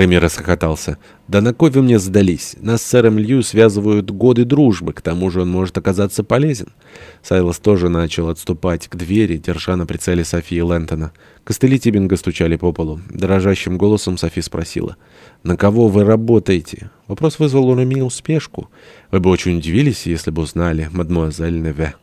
Реми расхохотался. «Да на кой вы мне сдались? Нас с сэром Лью связывают годы дружбы, к тому же он может оказаться полезен». Сайлос тоже начал отступать к двери, держа на прицеле Софии Лэнтона. Костыли Тибинга стучали по полу. Дрожащим голосом Софи спросила. «На кого вы работаете?» Вопрос вызвал у Реми успешку. «Вы бы очень удивились, если бы узнали, мадмуазель Неве».